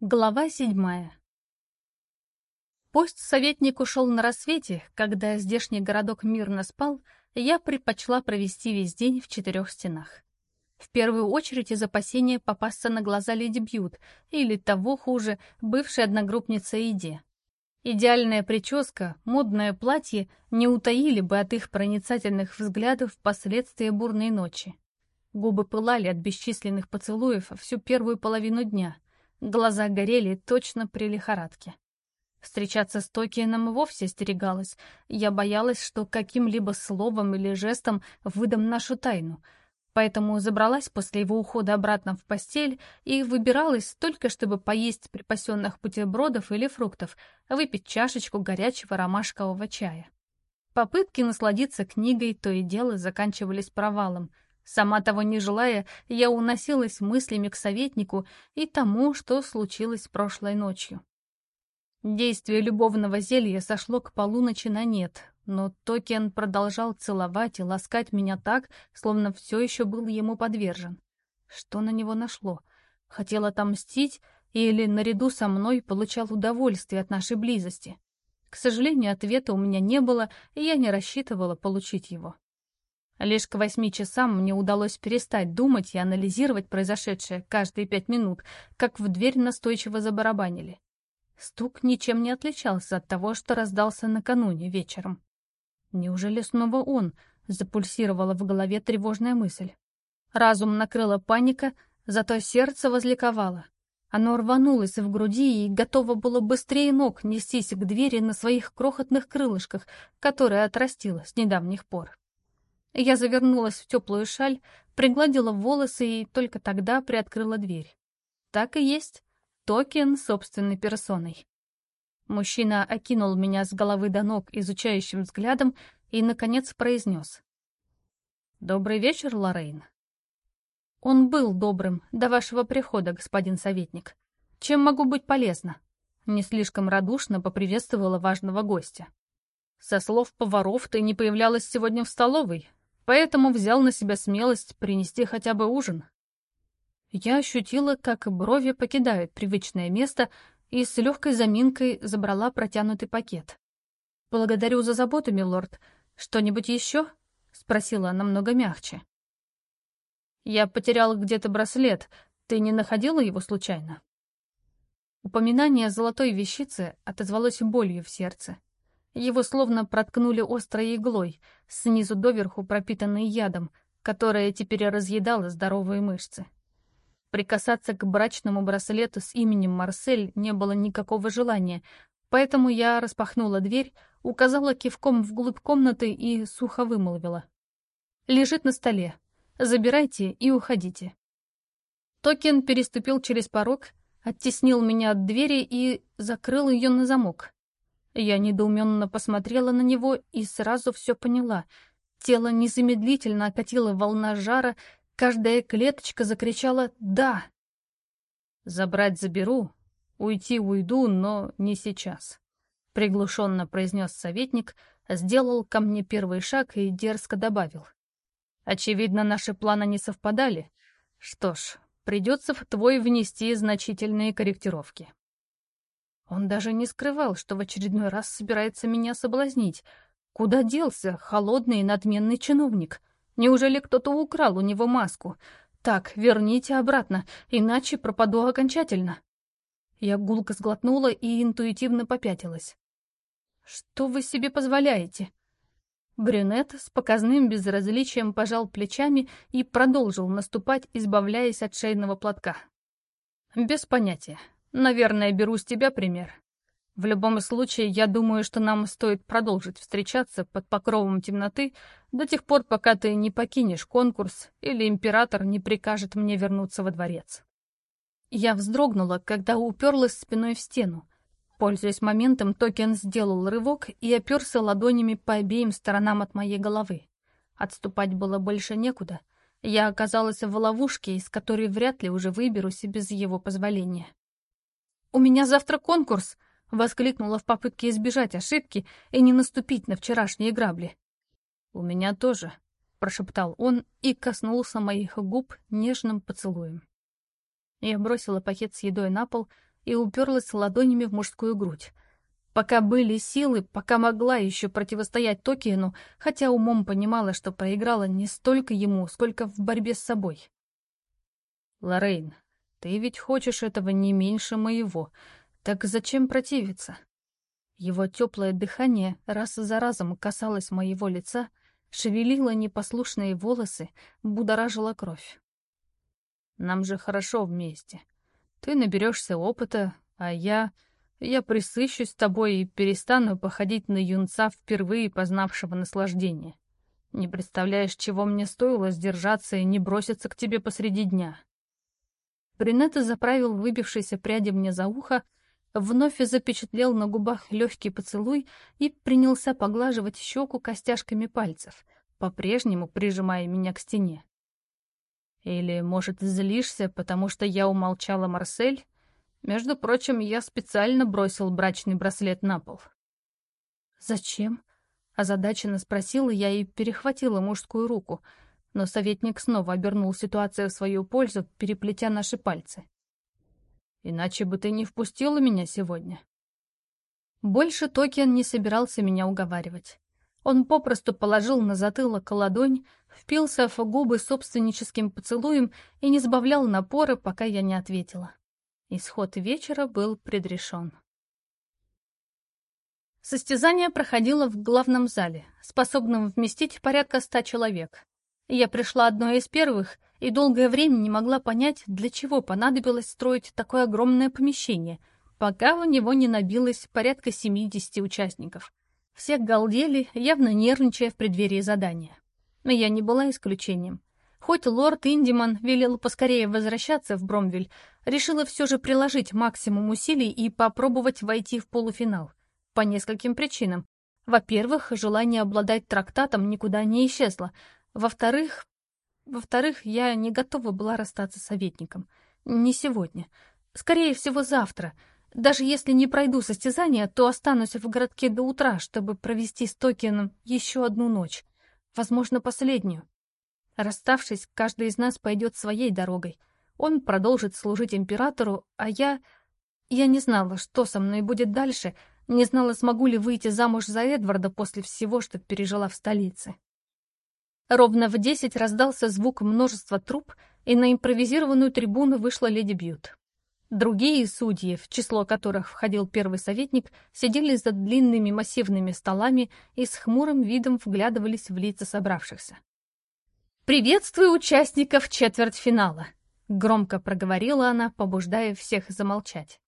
Глава седьмая Пусть советник ушел на рассвете, когда здешний городок мирно спал, я предпочла провести весь день в четырех стенах. В первую очередь из опасения попасться на глаза леди Бьют, или того хуже, бывшей одногруппнице Иде. Идеальная прическа, модное платье не утаили бы от их проницательных взглядов последствия бурной ночи. Губы пылали от бесчисленных поцелуев всю первую половину дня — Глаза горели точно при лихорадке. Встречаться с Токиеном вовсе остерегалась. Я боялась, что каким-либо словом или жестом выдам нашу тайну. Поэтому забралась после его ухода обратно в постель и выбиралась только, чтобы поесть припасенных бутербродов или фруктов, выпить чашечку горячего ромашкового чая. Попытки насладиться книгой то и дело заканчивались провалом — Сама того не желая, я уносилась мыслями к советнику и тому, что случилось прошлой ночью. Действие любовного зелья сошло к полуночи на нет, но Токен продолжал целовать и ласкать меня так, словно все еще был ему подвержен. Что на него нашло? Хотел отомстить или, наряду со мной, получал удовольствие от нашей близости? К сожалению, ответа у меня не было, и я не рассчитывала получить его. Лишь к восьми часам мне удалось перестать думать и анализировать произошедшее каждые пять минут, как в дверь настойчиво забарабанили. Стук ничем не отличался от того, что раздался накануне вечером. Неужели снова он? Запульсировала в голове тревожная мысль. Разум накрыла паника, зато сердце возликовало. Оно рванулось в груди и готово было быстрее ног нестись к двери на своих крохотных крылышках, которые отрастило с недавних пор. Я завернулась в теплую шаль, пригладила волосы и только тогда приоткрыла дверь. Так и есть. Токен собственной персоной. Мужчина окинул меня с головы до ног изучающим взглядом и, наконец, произнес. «Добрый вечер, Лоррейн». «Он был добрым до вашего прихода, господин советник. Чем могу быть полезна?» Не слишком радушно поприветствовала важного гостя. «Со слов поваров ты не появлялась сегодня в столовой, поэтому взял на себя смелость принести хотя бы ужин. Я ощутила, как брови покидают привычное место и с легкой заминкой забрала протянутый пакет. «Благодарю за заботу, милорд. Что-нибудь еще?» — спросила намного мягче. «Я потеряла где-то браслет. Ты не находила его случайно?» Упоминание золотой вещицы отозвалось болью в сердце. Его словно проткнули острой иглой, снизу доверху пропитанной ядом, которая теперь разъедала здоровые мышцы. Прикасаться к брачному браслету с именем Марсель не было никакого желания, поэтому я распахнула дверь, указала кивком вглубь комнаты и сухо вымолвила. «Лежит на столе. Забирайте и уходите». Токен переступил через порог, оттеснил меня от двери и закрыл ее на замок. Я недоуменно посмотрела на него и сразу все поняла. Тело незамедлительно окатило волна жара, каждая клеточка закричала «да». «Забрать заберу, уйти уйду, но не сейчас», — приглушенно произнес советник, сделал ко мне первый шаг и дерзко добавил. «Очевидно, наши планы не совпадали. Что ж, придется в твой внести значительные корректировки». Он даже не скрывал, что в очередной раз собирается меня соблазнить. Куда делся холодный и надменный чиновник? Неужели кто-то украл у него маску? Так, верните обратно, иначе пропаду окончательно. Я гулко сглотнула и интуитивно попятилась. «Что вы себе позволяете?» Брюнет с показным безразличием пожал плечами и продолжил наступать, избавляясь от шейного платка. «Без понятия. Наверное, беру с тебя пример. В любом случае, я думаю, что нам стоит продолжить встречаться под покровом темноты до тех пор, пока ты не покинешь конкурс или император не прикажет мне вернуться во дворец. Я вздрогнула, когда уперлась спиной в стену. Пользуясь моментом, Токен сделал рывок и оперся ладонями по обеим сторонам от моей головы. Отступать было больше некуда. Я оказалась в ловушке, из которой вряд ли уже выберусь без его позволения. «У меня завтра конкурс!» — воскликнула в попытке избежать ошибки и не наступить на вчерашние грабли. «У меня тоже», — прошептал он и коснулся моих губ нежным поцелуем. Я бросила пакет с едой на пол и уперлась ладонями в мужскую грудь. Пока были силы, пока могла еще противостоять Токиену, хотя умом понимала, что проиграла не столько ему, сколько в борьбе с собой. «Лоррейн, ты ведь хочешь этого не меньше моего, так зачем противиться?» Его теплое дыхание раз за разом касалось моего лица, шевелило непослушные волосы, будоражило кровь. «Нам же хорошо вместе. Ты наберешься опыта, а я...» Я присыщусь тобой и перестану походить на юнца, впервые познавшего наслаждение. Не представляешь, чего мне стоило сдержаться и не броситься к тебе посреди дня. Брюнетто заправил выбившиеся пряди мне за ухо, вновь запечатлел на губах легкий поцелуй и принялся поглаживать щеку костяшками пальцев, по-прежнему прижимая меня к стене. Или, может, злишься, потому что я умолчала Марсель, между прочим, я специально бросил брачный браслет на пол. «Зачем?» — озадаченно спросила я и перехватила мужскую руку, но советник снова обернул ситуацию в свою пользу, переплетя наши пальцы. «Иначе бы ты не впустила меня сегодня». Больше Токен не собирался меня уговаривать. Он попросту положил на затылок ладонь, впился в губы собственническим поцелуем и не сбавлял напора, пока я не ответила. Исход вечера был предрешен. Состязание проходило в главном зале, способном вместить порядка ста человек. Я пришла одной из первых и долгое время не могла понять, для чего понадобилось строить такое огромное помещение, пока в него не набилось порядка 70 участников. Все галдели, явно нервничая в преддверии задания. Но я не была исключением. Хоть лорд Индиман велел поскорее возвращаться в Бромвель, решила все же приложить максимум усилий и попробовать войти в полуфинал. По нескольким причинам. Во-первых, желание обладать трактатом никуда не исчезло. Во-вторых... Во-вторых, я не готова была расстаться с советником. Не сегодня. Скорее всего, завтра. Даже если не пройду состязание, то останусь в городке до утра, чтобы провести с Токином еще одну ночь. Возможно, последнюю. Расставшись, каждый из нас пойдет своей дорогой. Он продолжит служить императору, а я... Я не знала, что со мной будет дальше, не знала, смогу ли выйти замуж за Эдварда после всего, что пережила в столице. Ровно в десять раздался звук множества труб, и на импровизированную трибуну вышла леди Бьют. Другие судьи, в число которых входил первый советник, сидели за длинными массивными столами и с хмурым видом вглядывались в лица собравшихся. «Приветствую участников четвертьфинала!» — громко проговорила она, побуждая всех замолчать.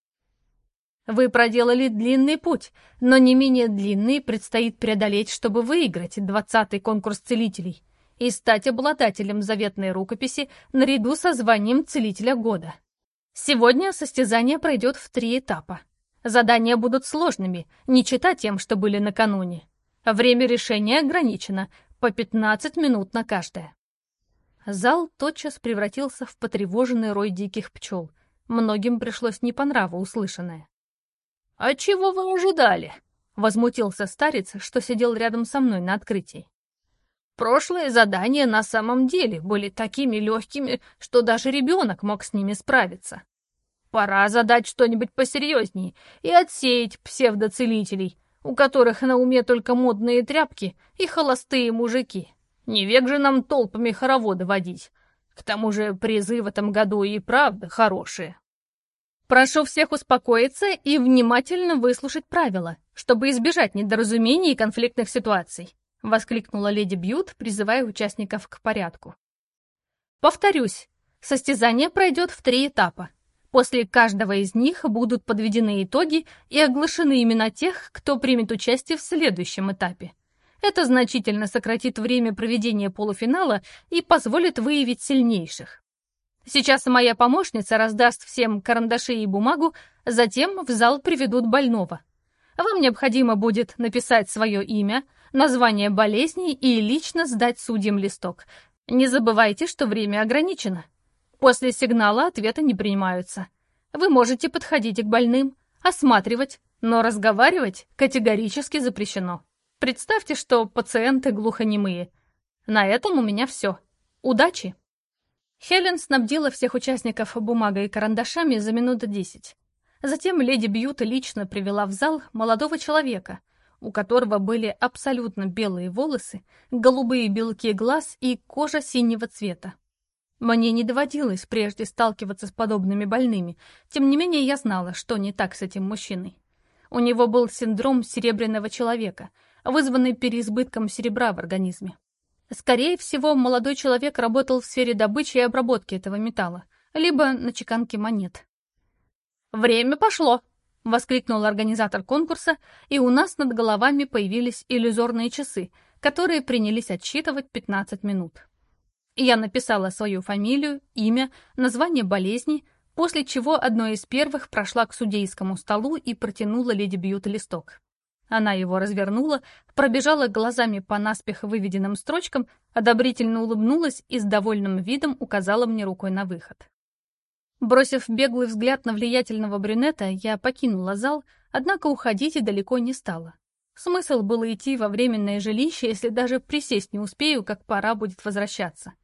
«Вы проделали длинный путь, но не менее длинный предстоит преодолеть, чтобы выиграть двадцатый конкурс целителей и стать обладателем заветной рукописи наряду со званием Целителя Года. Сегодня состязание пройдет в три этапа. Задания будут сложными, не чита тем, что были накануне. Время решения ограничено, по 15 минут на каждое. Зал тотчас превратился в потревоженный рой диких пчел. Многим пришлось не по нраву услышанное. «А чего вы ожидали?» — возмутился старец, что сидел рядом со мной на открытии. «Прошлые задания на самом деле были такими легкими, что даже ребенок мог с ними справиться. Пора задать что-нибудь посерьезнее и отсеять псевдоцелителей, у которых на уме только модные тряпки и холостые мужики». Не век же нам толпами хороводы водить. К тому же призы в этом году и правда хорошие. Прошу всех успокоиться и внимательно выслушать правила, чтобы избежать недоразумений и конфликтных ситуаций, воскликнула леди Бьют, призывая участников к порядку. Повторюсь, состязание пройдет в три этапа. После каждого из них будут подведены итоги и оглашены имена тех, кто примет участие в следующем этапе. Это значительно сократит время проведения полуфинала и позволит выявить сильнейших. Сейчас моя помощница раздаст всем карандаши и бумагу, затем в зал приведут больного. Вам необходимо будет написать свое имя, название болезни и лично сдать судьям листок. Не забывайте, что время ограничено. После сигнала ответы не принимаются. Вы можете подходить к больным, осматривать, но разговаривать категорически запрещено. Представьте, что пациенты глухонемые. На этом у меня все. Удачи!» Хелен снабдила всех участников бумагой и карандашами за минут десять. Затем леди Бьюта лично привела в зал молодого человека, у которого были абсолютно белые волосы, голубые белки глаз и кожа синего цвета. Мне не доводилось прежде сталкиваться с подобными больными, тем не менее я знала, что не так с этим мужчиной. У него был синдром серебряного человека, вызванный переизбытком серебра в организме. Скорее всего, молодой человек работал в сфере добычи и обработки этого металла, либо на чеканке монет. «Время пошло!» — воскликнул организатор конкурса, и у нас над головами появились иллюзорные часы, которые принялись отсчитывать 15 минут. Я написала свою фамилию, имя, название болезни, после чего одной из первых прошла к судейскому столу и протянула леди Бьют листок. Она его развернула, пробежала глазами по наспех выведенным строчкам, одобрительно улыбнулась и с довольным видом указала мне рукой на выход. Бросив беглый взгляд на влиятельного брюнета, я покинула зал, однако уходить и далеко не стала. Смысл было идти во временное жилище, если даже присесть не успею, как пора будет возвращаться.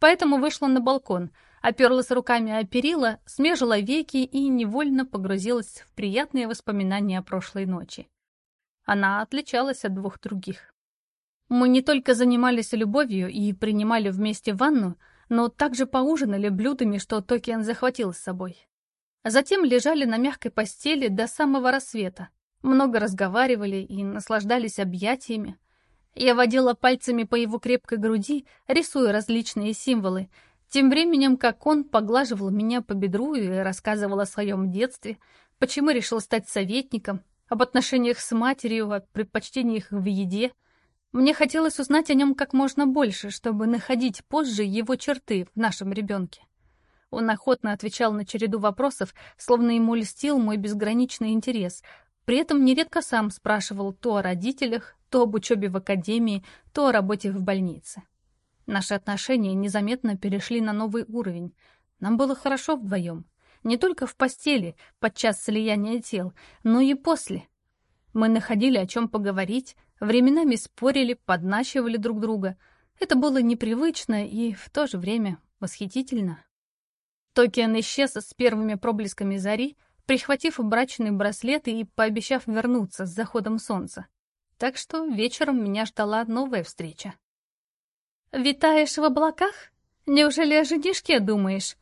Поэтому вышла на балкон, оперлась руками о перила, смежила веки и невольно погрузилась в приятные воспоминания о прошлой ночи. Она отличалась от двух других. Мы не только занимались любовью и принимали вместе ванну, но также поужинали блюдами, что Токиан захватил с собой. Затем лежали на мягкой постели до самого рассвета, много разговаривали и наслаждались объятиями. Я водила пальцами по его крепкой груди, рисуя различные символы, тем временем как он поглаживал меня по бедру и рассказывал о своем детстве, почему решил стать советником, об отношениях с матерью, о предпочтениях в еде — мне хотелось узнать о нем как можно больше, чтобы находить позже его черты в нашем ребенке. Он охотно отвечал на череду вопросов, словно ему льстил мой безграничный интерес. При этом нередко сам спрашивал то о родителях, то об учебе в академии, то о работе в больнице. Наши отношения незаметно перешли на новый уровень. Нам было хорошо вдвоем. Не только в постели, подчас слияния тел, но и после. Мы находили о чем поговорить, Временами спорили, подначивали друг друга. Это было непривычно и в то же время восхитительно. Токиан исчез с первыми проблесками зари, прихватив брачные браслеты и пообещав вернуться с заходом солнца. Так что вечером меня ждала новая встреча. «Витаешь в облаках? Неужели о женишке думаешь?»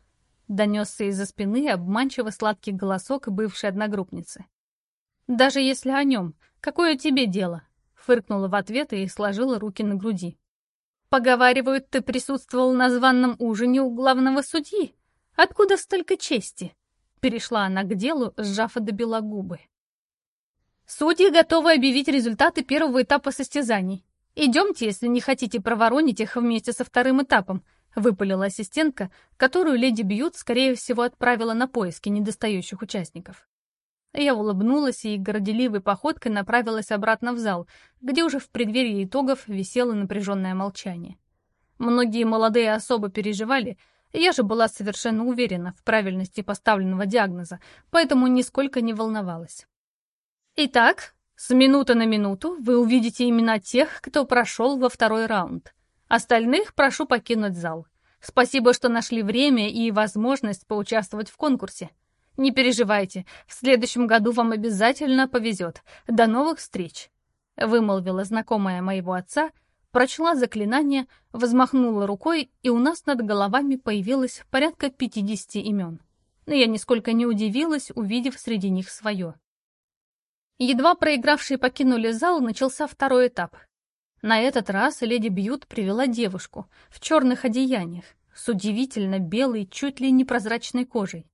Донесся из-за спины обманчиво сладкий голосок бывшей одногруппницы. «Даже если о нем, какое тебе дело?» Фыркнула в ответ и сложила руки на груди. «Поговаривают, ты присутствовал на званном ужине у главного судьи. Откуда столько чести?» Перешла она к делу, сжав и добила губы. «Судьи готовы объявить результаты первого этапа состязаний. Идемте, если не хотите проворонить их вместе со вторым этапом», выпалила ассистентка, которую леди Бьют, скорее всего, отправила на поиски недостающих участников. Я улыбнулась и горделивой походкой направилась обратно в зал, где уже в преддверии итогов висело напряженное молчание. Многие молодые особо переживали, я же была совершенно уверена в правильности поставленного диагноза, поэтому нисколько не волновалась. Итак, с минуты на минуту вы увидите имена тех, кто прошел во второй раунд. Остальных прошу покинуть зал. Спасибо, что нашли время и возможность поучаствовать в конкурсе. Не переживайте, в следующем году вам обязательно повезет. До новых встреч!» Вымолвила знакомая моего отца, прочла заклинание, взмахнула рукой, и у нас над головами появилось порядка 50 имен. Но я нисколько не удивилась, увидев среди них свое. Едва проигравшие покинули зал, начался второй этап. На этот раз леди Бьют привела девушку в черных одеяниях, с удивительно белой, чуть ли непрозрачной кожей.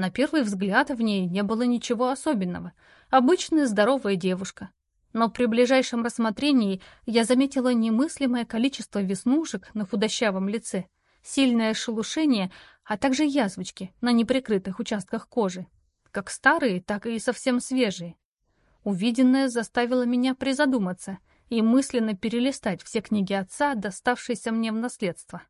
На первый взгляд в ней не было ничего особенного. Обычная здоровая девушка. Но при ближайшем рассмотрении я заметила немыслимое количество веснушек на худощавом лице, сильное шелушение, а также язвочки на неприкрытых участках кожи. Как старые, так и совсем свежие. Увиденное заставило меня призадуматься и мысленно перелистать все книги отца, доставшиеся мне в наследство.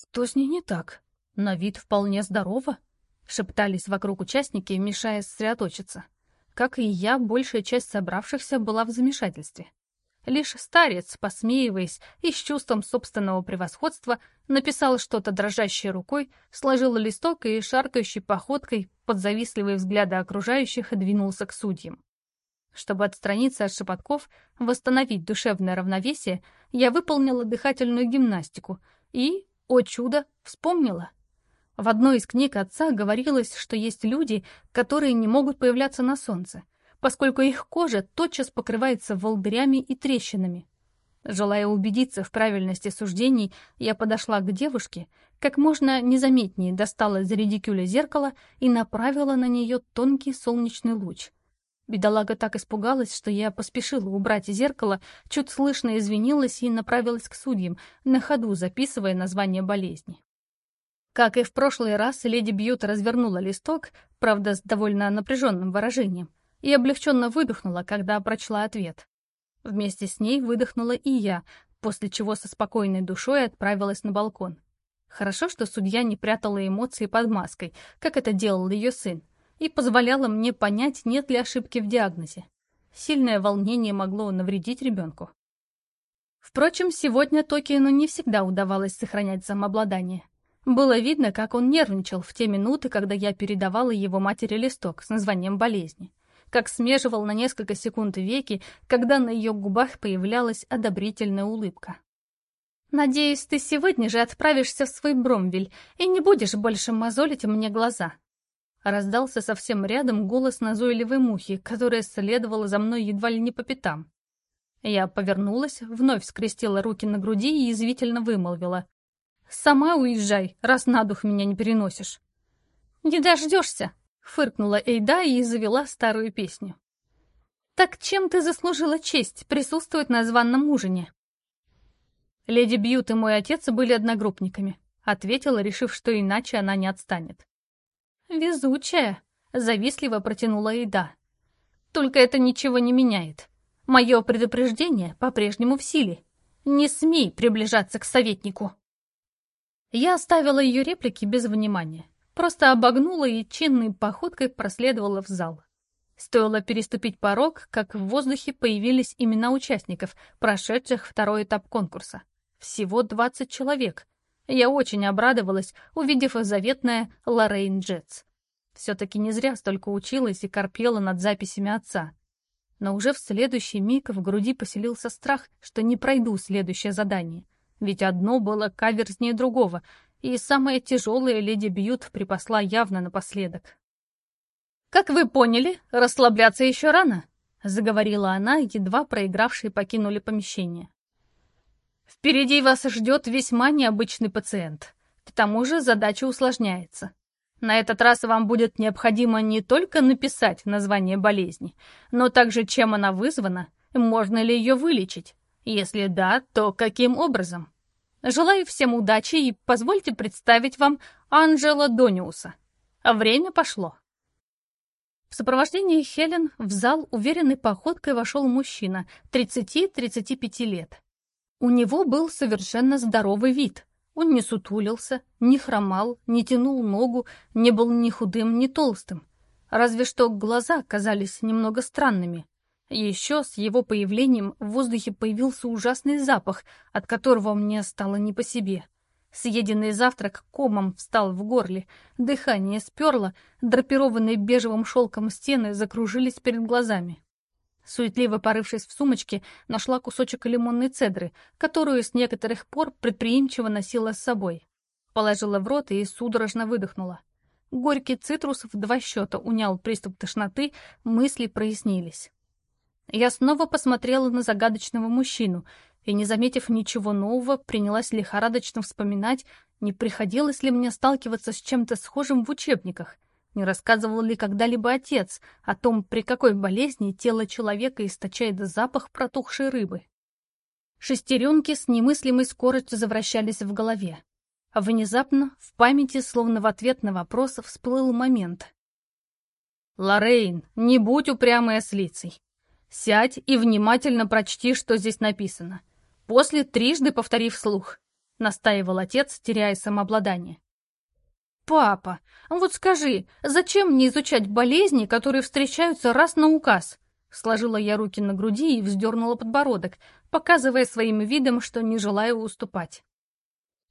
Что с ней не так? На вид вполне здорова. Шептались вокруг участники, мешая сосредоточиться. Как и я, большая часть собравшихся была в замешательстве. Лишь старец, посмеиваясь и с чувством собственного превосходства, написал что-то дрожащей рукой, сложил листок и шаркающей походкой под завистливые взгляды окружающих двинулся к судьям. Чтобы отстраниться от шепотков, восстановить душевное равновесие, я выполнила дыхательную гимнастику и, о чудо, вспомнила. В одной из книг отца говорилось, что есть люди, которые не могут появляться на солнце, поскольку их кожа тотчас покрывается волдырями и трещинами. Желая убедиться в правильности суждений, я подошла к девушке, как можно незаметнее достала из редикюля зеркало и направила на нее тонкий солнечный луч. Бедолага так испугалась, что я поспешила убрать зеркало, чуть слышно извинилась и направилась к судьям, на ходу записывая название болезни. Как и в прошлый раз, леди Бьют развернула листок, правда, с довольно напряженным выражением, и облегченно выдохнула, когда прочла ответ. Вместе с ней выдохнула и я, после чего со спокойной душой отправилась на балкон. Хорошо, что судья не прятала эмоции под маской, как это делал ее сын, и позволяла мне понять, нет ли ошибки в диагнозе. Сильное волнение могло навредить ребенку. Впрочем, сегодня Токиену не всегда удавалось сохранять самообладание. Было видно, как он нервничал в те минуты, когда я передавала его матери листок с названием болезни как смеживал на несколько секунд веки, когда на ее губах появлялась одобрительная улыбка. «Надеюсь, ты сегодня же отправишься в свой Бромвель и не будешь больше мозолить мне глаза». Раздался совсем рядом голос назойливой мухи, которая следовала за мной едва ли не по пятам. Я повернулась, вновь скрестила руки на груди и язвительно вымолвила. «Сама уезжай, раз на дух меня не переносишь». «Не дождешься», Фыркнула Эйда и завела старую песню. «Так чем ты заслужила честь присутствовать на званном ужине?» «Леди Бьют и мой отец были одногруппниками», — ответила, решив, что иначе она не отстанет. «Везучая», — завистливо протянула Эйда. «Только это ничего не меняет. Мое предупреждение по-прежнему в силе. Не смей приближаться к советнику». Я оставила ее реплики без внимания. Просто обогнула и чинной походкой проследовала в зал. Стоило переступить порог, как в воздухе появились имена участников, прошедших второй этап конкурса. Всего 20 человек. Я очень обрадовалась, увидев заветное Лоррейн Джетс. Все-таки не зря столько училась и корпела над записями отца. Но уже в следующий миг в груди поселился страх, что не пройду следующее задание. Ведь одно было каверзнее другого, и самое тяжелое леди Бьют припасла явно напоследок. «Как вы поняли, расслабляться еще рано», — заговорила она, едва проигравшие покинули помещение. «Впереди вас ждет весьма необычный пациент. К тому же задача усложняется. На этот раз вам будет необходимо не только написать название болезни, но также чем она вызвана, можно ли ее вылечить. Если да, то каким образом?» Желаю всем удачи и позвольте представить вам Анжела Дониуса. Время пошло. В сопровождении Хелен в зал уверенной походкой вошел мужчина 30-35 лет. У него был совершенно здоровый вид. Он не сутулился, не хромал, не тянул ногу, не был ни худым, ни толстым. Разве что глаза казались немного странными. Еще с его появлением в воздухе появился ужасный запах, от которого мне стало не по себе. Съеденный завтрак комом встал в горле, дыхание сперло, драпированные бежевым шелком стены закружились перед глазами. Суетливо порывшись в сумочке, нашла кусочек лимонной цедры, которую с некоторых пор предприимчиво носила с собой. Положила в рот и судорожно выдохнула. Горький цитрус в два счета унял приступ тошноты, мысли прояснились. Я снова посмотрела на загадочного мужчину и, не заметив ничего нового, принялась лихорадочно вспоминать, не приходилось ли мне сталкиваться с чем-то схожим в учебниках, не рассказывал ли когда-либо отец о том, при какой болезни тело человека источает запах протухшей рыбы. Шестеренки с немыслимой скоростью завращались в голове. А внезапно в памяти, словно в ответ на вопрос, всплыл момент. «Лоррейн, не будь упрямой ослицей. Сядь и внимательно прочти, что здесь написано. После трижды повтори вслух», — настаивал отец, теряя самообладание. «Папа, вот скажи, зачем мне изучать болезни, которые встречаются раз на указ?» Сложила я руки на груди и вздернула подбородок, показывая своим видом, что не желаю уступать.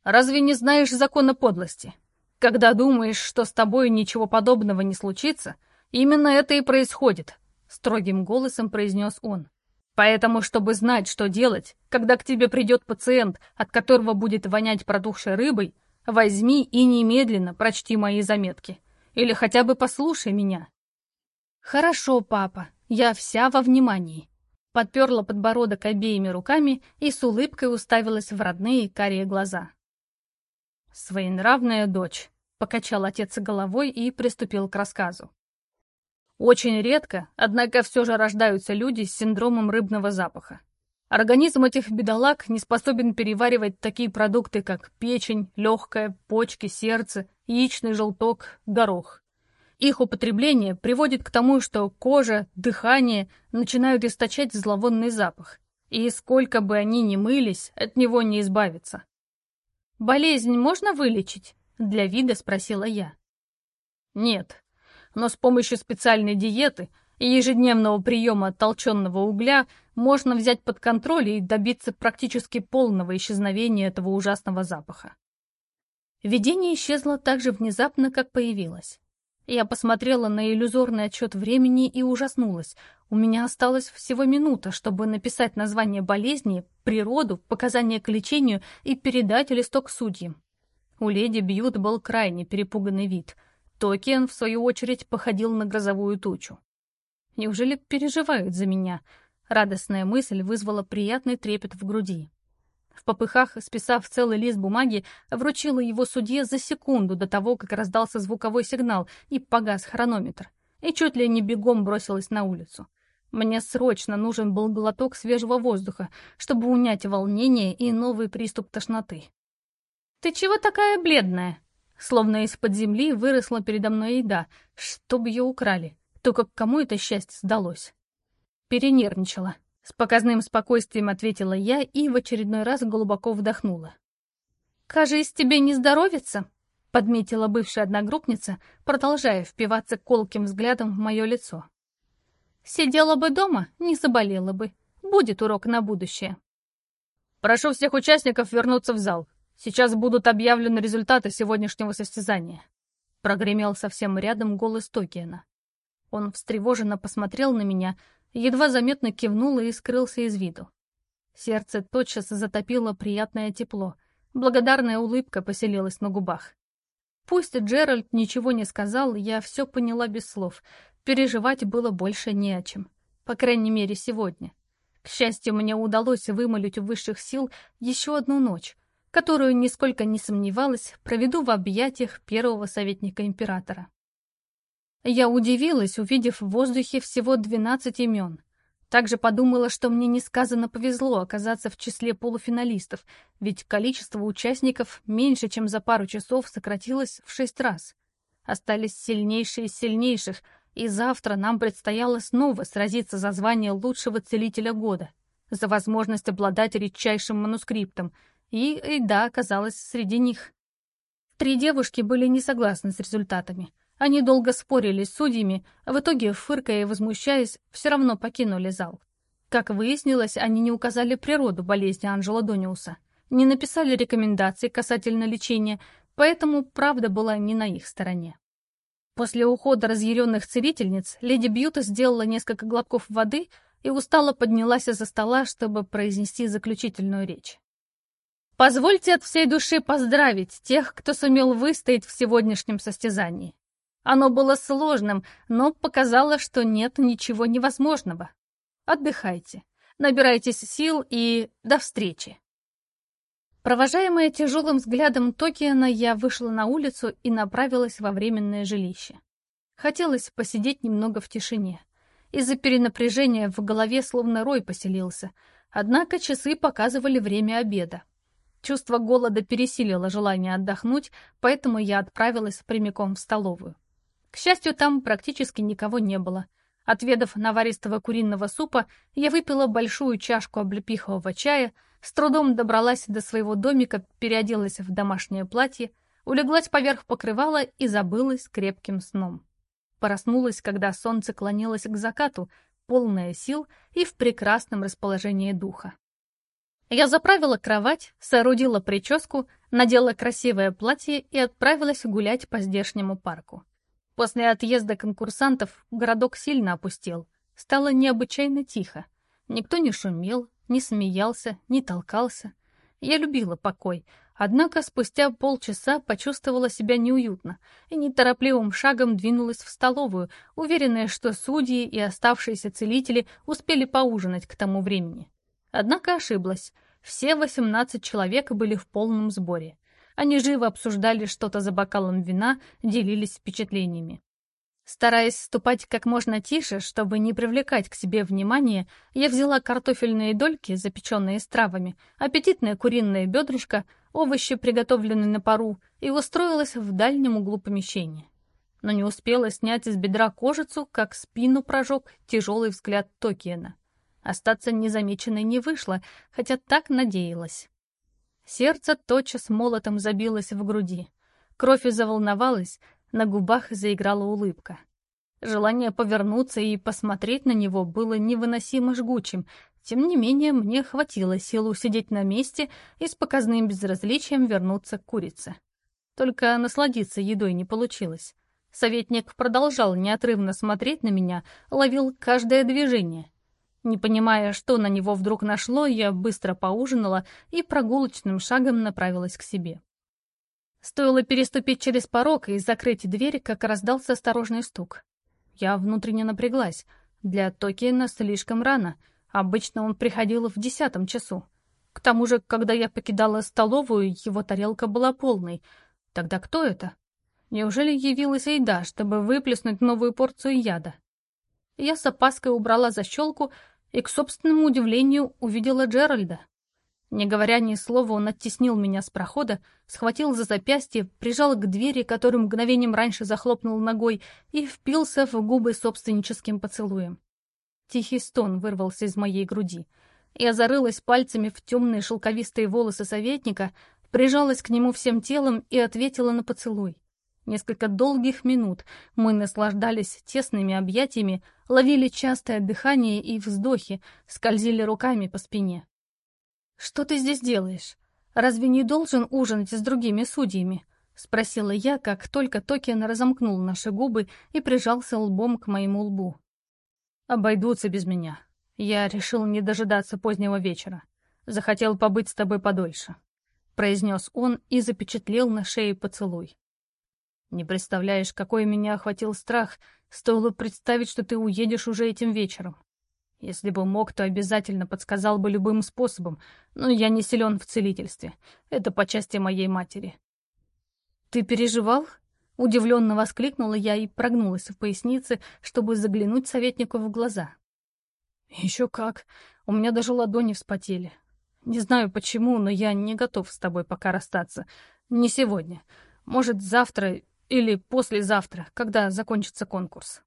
«Разве не знаешь закона подлости? Когда думаешь, что с тобой ничего подобного не случится, именно это и происходит, строгим голосом произнес он. Поэтому, чтобы знать, что делать, когда к тебе придет пациент, от которого будет вонять протухшей рыбой, возьми и немедленно прочти мои заметки. Или хотя бы послушай меня. Хорошо, папа, я вся во внимании. Подперла подбородок обеими руками и с улыбкой уставилась в родные карие глаза. «Своенравная дочь», — покачал отец головой и приступил к рассказу. Очень редко, однако все же рождаются люди с синдромом рыбного запаха. Организм этих бедолаг не способен переваривать такие продукты, как печень, легкое, почки, сердце, яичный желток, горох. Их употребление приводит к тому, что кожа, дыхание начинают источать зловонный запах, и сколько бы они ни мылись, от него не избавиться. «Болезнь можно вылечить?» — для вида спросила я. «Нет, но с помощью специальной диеты и ежедневного приема толченого угля можно взять под контроль и добиться практически полного исчезновения этого ужасного запаха. Видение исчезло так же внезапно, как появилось. Я посмотрела на иллюзорный отчет времени и ужаснулась. У меня осталось всего минута, чтобы написать название болезни, природу, показания к лечению и передать листок судьям. У леди Бьют был крайне перепуганный вид. Токен, в свою очередь, походил на грозовую тучу. Неужели переживают за меня? Радостная мысль вызвала приятный трепет в груди. В попыхах, списав целый лист бумаги, вручила его судье за секунду до того, как раздался звуковой сигнал и погас хронометр, и чуть ли не бегом бросилась на улицу. Мне срочно нужен был глоток свежего воздуха, чтобы унять волнение и новый приступ тошноты. «Ты чего такая бледная?» Словно из-под земли выросла передо мной еда, чтоб ее украли. Только кому это счастье сдалось? Перенервничала. С показным спокойствием ответила я и в очередной раз глубоко вдохнула. «Кажись, тебе не здоровится?» — подметила бывшая одногруппница, продолжая впиваться колким взглядом в мое лицо. «Сидела бы дома, не заболела бы. Будет урок на будущее». «Прошу всех участников вернуться в зал. Сейчас будут объявлены результаты сегодняшнего состязания», — прогремел совсем рядом голос Токиена. Он встревоженно посмотрел на меня, едва заметно кивнул и скрылся из виду. Сердце тотчас затопило приятное тепло, благодарная улыбка поселилась на губах. Пусть Джеральд ничего не сказал, я все поняла без слов. Переживать было больше не о чем. По крайней мере, сегодня. К счастью, мне удалось вымолить у высших сил еще одну ночь, которую, нисколько не сомневалась, проведу в объятиях первого советника императора. Я удивилась, увидев в воздухе всего 12 имен. Также подумала, что мне несказанно повезло оказаться в числе полуфиналистов, ведь количество участников меньше, чем за пару часов сократилось в шесть раз. Остались сильнейшие из сильнейших, и завтра нам предстояло снова сразиться за звание лучшего целителя года, за возможность обладать редчайшим манускриптом, и Эйда оказалась среди них. Три девушки были не согласны с результатами — они долго спорили с судьями, а в итоге, фыркая и возмущаясь, все равно покинули зал. Как выяснилось, они не указали природу болезни Анжела Дониуса, не написали рекомендаций касательно лечения, поэтому правда была не на их стороне. После ухода разъяренных целительниц леди Бьюта сделала несколько глотков воды и устало поднялась из-за стола, чтобы произнести заключительную речь. «Позвольте от всей души поздравить тех, кто сумел выстоять в сегодняшнем состязании. Оно было сложным, но показало, что нет ничего невозможного. Отдыхайте, набирайтесь сил и до встречи. Провожаемая тяжелым взглядом Токиана, я вышла на улицу и направилась во временное жилище. Хотелось посидеть немного в тишине. Из-за перенапряжения в голове словно рой поселился, однако часы показывали время обеда. Чувство голода пересилило желание отдохнуть, поэтому я отправилась прямиком в столовую. К счастью, там практически никого не было. Отведав наваристого куриного супа, я выпила большую чашку облепихового чая, с трудом добралась до своего домика, переоделась в домашнее платье, улеглась поверх покрывала и забылась крепким сном. Проснулась, когда солнце клонилось к закату, полное сил и в прекрасном расположении духа. Я заправила кровать, соорудила прическу, надела красивое платье и отправилась гулять по здешнему парку. После отъезда конкурсантов городок сильно опустел. Стало необычайно тихо. Никто не шумел, не смеялся, не толкался. Я любила покой, однако спустя полчаса почувствовала себя неуютно и неторопливым шагом двинулась в столовую, уверенная, что судьи и оставшиеся целители успели поужинать к тому времени. Однако ошиблась. Все 18 человек были в полном сборе. Они живо обсуждали что-то за бокалом вина, делились впечатлениями. Стараясь ступать как можно тише, чтобы не привлекать к себе внимания, я взяла картофельные дольки, запеченные с травами, аппетитное куриное бедрышко, овощи, приготовленные на пару, и устроилась в дальнем углу помещения. Но не успела снять из бедра кожицу, как спину прожег тяжелый взгляд Токиена. Остаться незамеченной не вышло, хотя так надеялась. Сердце тотчас молотом забилось в груди. Кровь заволновалась, на губах заиграла улыбка. Желание повернуться и посмотреть на него было невыносимо жгучим, тем не менее мне хватило сил усидеть на месте и с показным безразличием вернуться к курице. Только насладиться едой не получилось. Советник продолжал неотрывно смотреть на меня, ловил каждое движение. Не понимая, что на него вдруг нашло, я быстро поужинала и прогулочным шагом направилась к себе. Стоило переступить через порог и закрыть дверь, как раздался осторожный стук. Я внутренне напряглась. Для Токиена слишком рано. Обычно он приходил в десятом часу. К тому же, когда я покидала столовую, его тарелка была полной. Тогда кто это? Неужели явилась Эйда, чтобы выплеснуть новую порцию яда? Я с опаской убрала защелку, и, к собственному удивлению, увидела Джеральда. Не говоря ни слова, он оттеснил меня с прохода, схватил за запястье, прижал к двери, которую мгновением раньше захлопнул ногой, и впился в губы собственническим поцелуем. Тихий стон вырвался из моей груди. Я зарылась пальцами в темные шелковистые волосы советника, прижалась к нему всем телом и ответила на поцелуй. Несколько долгих минут мы наслаждались тесными объятиями, ловили частое дыхание и вздохи, скользили руками по спине. «Что ты здесь делаешь? Разве не должен ужинать с другими судьями?» — спросила я, как только Токен разомкнул наши губы и прижался лбом к моему лбу. «Обойдутся без меня. Я решил не дожидаться позднего вечера. Захотел побыть с тобой подольше», — произнес он и запечатлел на шее поцелуй. Не представляешь, какой меня охватил страх. Стоило представить, что ты уедешь уже этим вечером. Если бы мог, то обязательно подсказал бы любым способом, но я не силен в целительстве. Это по части моей матери. «Ты переживал?» — удивленно воскликнула я и прогнулась в пояснице, чтобы заглянуть советнику в глаза. «Еще как. У меня даже ладони вспотели. Не знаю почему, но я не готов с тобой пока расстаться. Не сегодня. Может, завтра или послезавтра, когда закончится конкурс.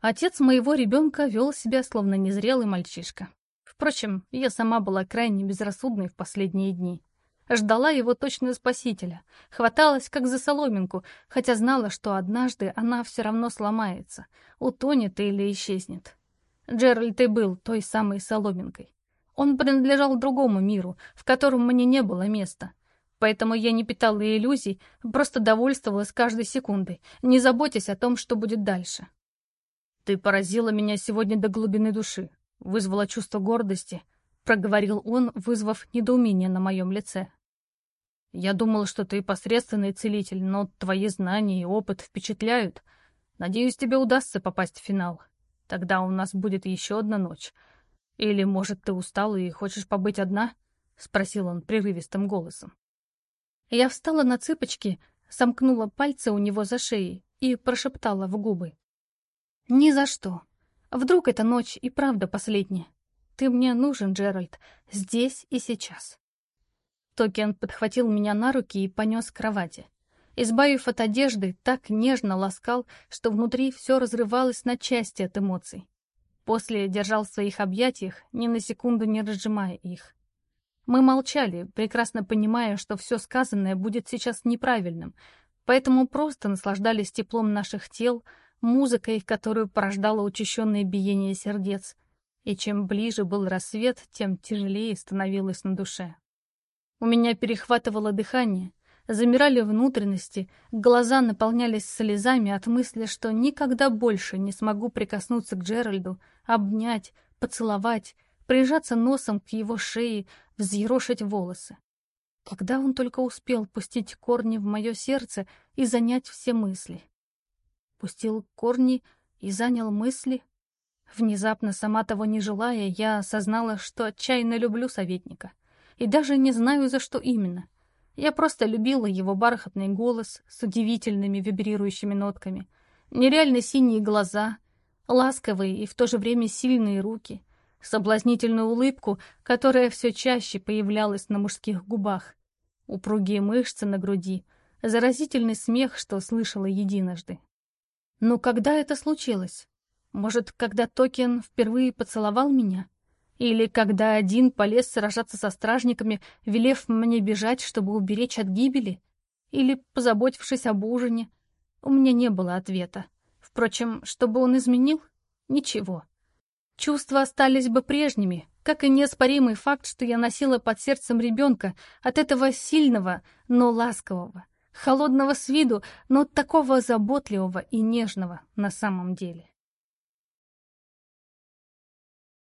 Отец моего ребенка вел себя словно незрелый мальчишка. Впрочем, я сама была крайне безрассудной в последние дни. Ждала его точно спасителя, хваталась как за соломинку, хотя знала, что однажды она все равно сломается, утонет или исчезнет. Джеральд и был той самой соломинкой. Он принадлежал другому миру, в котором мне не было места — Поэтому я не питала иллюзий, просто довольствовалась каждой секундой, не заботясь о том, что будет дальше. «Ты поразила меня сегодня до глубины души, вызвала чувство гордости», — проговорил он, вызвав недоумение на моем лице. «Я думал, что ты посредственный целитель, но твои знания и опыт впечатляют. Надеюсь, тебе удастся попасть в финал. Тогда у нас будет еще одна ночь. Или, может, ты устала и хочешь побыть одна?» — спросил он прерывистым голосом. Я встала на цыпочки, сомкнула пальцы у него за шеей и прошептала в губы. «Ни за что. Вдруг эта ночь и правда последняя. Ты мне нужен, Джеральд, здесь и сейчас». Токен подхватил меня на руки и понес к кровати. Избавив от одежды, так нежно ласкал, что внутри все разрывалось на части от эмоций. После держал в своих объятиях, ни на секунду не разжимая их. Мы молчали, прекрасно понимая, что все сказанное будет сейчас неправильным, поэтому просто наслаждались теплом наших тел, музыкой, которую порождало учащенное биение сердец. И чем ближе был рассвет, тем тяжелее становилось на душе. У меня перехватывало дыхание, замирали внутренности, глаза наполнялись слезами от мысли, что никогда больше не смогу прикоснуться к Джеральду, обнять, поцеловать, прижаться носом к его шее, взъерошить волосы. Когда он только успел пустить корни в мое сердце и занять все мысли? Пустил корни и занял мысли? Внезапно, сама того не желая, я осознала, что отчаянно люблю советника. И даже не знаю, за что именно. Я просто любила его бархатный голос с удивительными вибрирующими нотками, нереально синие глаза, ласковые и в то же время сильные руки, соблазнительную улыбку, которая все чаще появлялась на мужских губах, упругие мышцы на груди, заразительный смех, что слышала единожды. Но когда это случилось? Может, когда Токен впервые поцеловал меня? Или когда один полез сражаться со стражниками, велев мне бежать, чтобы уберечь от гибели? Или позаботившись об ужине? У меня не было ответа. Впрочем, чтобы он изменил? Ничего. Чувства остались бы прежними, как и неоспоримый факт, что я носила под сердцем ребенка от этого сильного, но ласкового, холодного с виду, но такого заботливого и нежного на самом деле.